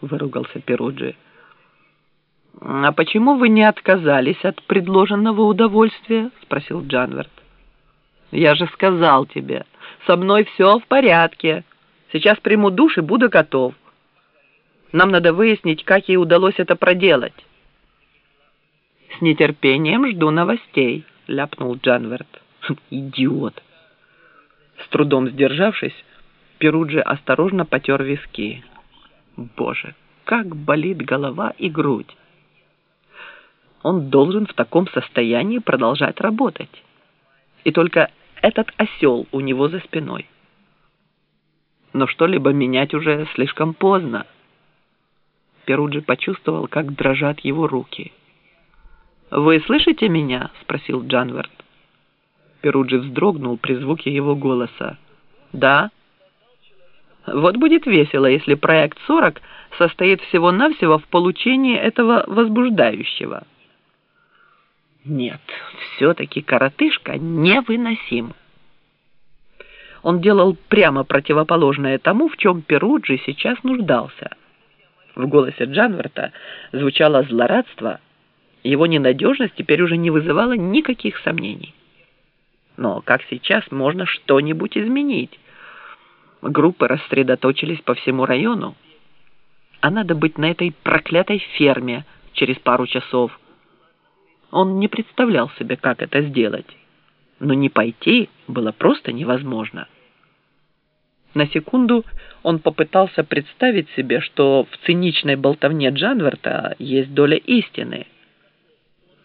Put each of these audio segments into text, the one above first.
выругался Перуджи. «А почему вы не отказались от предложенного удовольствия?» — спросил Джанверт. «Я же сказал тебе, со мной все в порядке. Сейчас приму душ и буду готов. Нам надо выяснить, как ей удалось это проделать». «С нетерпением жду новостей», — ляпнул Джанверт. «Идиот!» С трудом сдержавшись, Перуджи осторожно потер виски. «Боже, как болит голова и грудь!» он должен в таком состоянии продолжать работать. И только этот осел у него за спиной. Но что-либо менять уже слишком поздно. Перуджи почувствовал, как дрожат его руки. «Вы слышите меня?» – спросил Джанверт. Перуджи вздрогнул при звуке его голоса. «Да». «Вот будет весело, если проект 40 состоит всего-навсего в получении этого возбуждающего». Нет, все-таки коротышка невыносим. Он делал прямо противоположное тому, в чем Перуджи сейчас нуждался. В голосе Джанверта звучало злорадство, его ненадежность теперь уже не вызывала никаких сомнений. Но как сейчас можно что-нибудь изменить? Группы рассредоточились по всему району, а надо быть на этой проклятой ферме через пару часов – он не представлял себе, как это сделать. Но не пойти было просто невозможно. На секунду он попытался представить себе, что в циничной болтовне Джанверта есть доля истины.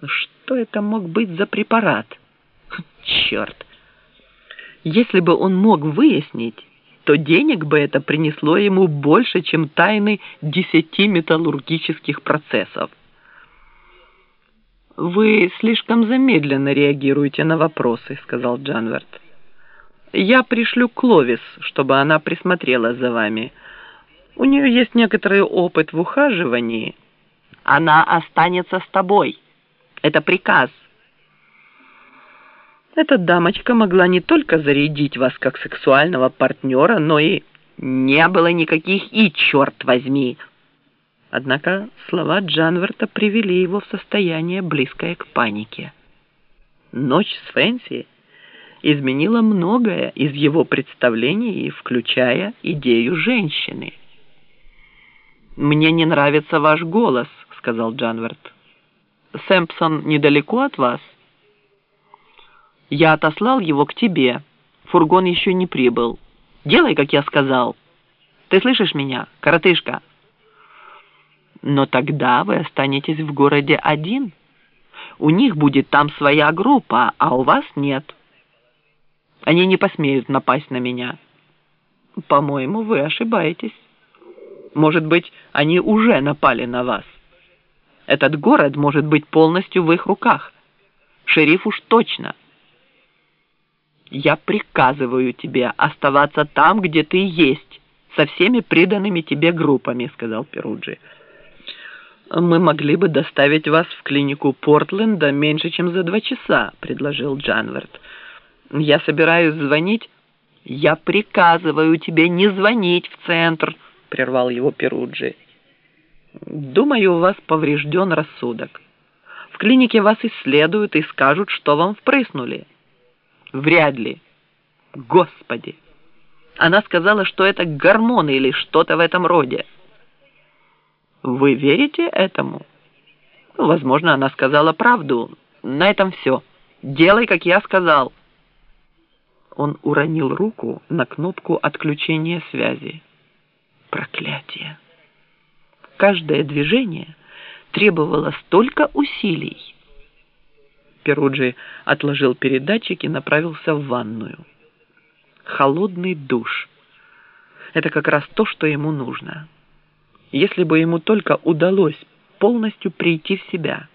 Что это мог быть за препарат? Черт! Если бы он мог выяснить, то денег бы это принесло ему больше, чем тайны десяти металлургических процессов. «Вы слишком замедленно реагируете на вопросы», — сказал Джанверт. «Я пришлю Кловис, чтобы она присмотрела за вами. У нее есть некоторый опыт в ухаживании. Она останется с тобой. Это приказ». Эта дамочка могла не только зарядить вас как сексуального партнера, но и не было никаких «и, черт возьми», Однако слова Джанверта привели его в состояние, близкое к панике. Ночь с Фэнси изменила многое из его представлений, включая идею женщины. «Мне не нравится ваш голос», — сказал Джанверт. «Сэмпсон недалеко от вас?» «Я отослал его к тебе. Фургон еще не прибыл. Делай, как я сказал. Ты слышишь меня, коротышка?» Но тогда вы останетесь в городе один. У них будет там своя группа, а у вас нет. Они не посмеют напасть на меня. По-моему, вы ошибаетесь. Может быть, они уже напали на вас. Этот город может быть полностью в их руках. Шериф уж точно. Я приказываю тебе оставаться там, где ты есть, со всеми приданными тебе группами, сказал Перуджи мы могли бы доставить вас в клинику Портленда меньше, чем за два часа», — предложил Джанверт. «Я собираюсь звонить». «Я приказываю тебе не звонить в центр», — прервал его Перуджи. «Думаю, у вас поврежден рассудок. В клинике вас исследуют и скажут, что вам впрыснули». «Вряд ли». «Господи!» Она сказала, что это гормоны или что-то в этом роде. Вы верите этому? Возможно, она сказала правду. На этом все. Делай, как я сказал. Он уронил руку на кнопку отключения связи. Проклятие. Каждое движение требовало столько усилий. Перуджи отложил передатчик и направился в ванную. Холодный душ. Это как раз то, что ему нужно если бы ему только удалось полностью прийти в себя.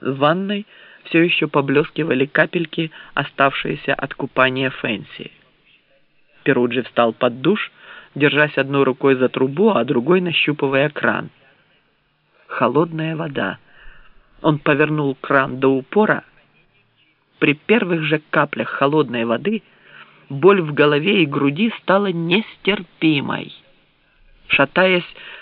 В ванной все еще поблескивали капельки, оставшиеся от купания Фэнси. Перуджи встал под душ, держась одной рукой за трубу, а другой нащупывая кран. Холодная вода. Он повернул кран до упора. При первых же каплях холодной воды боль в голове и груди стала нестерпимой. Шатаясь,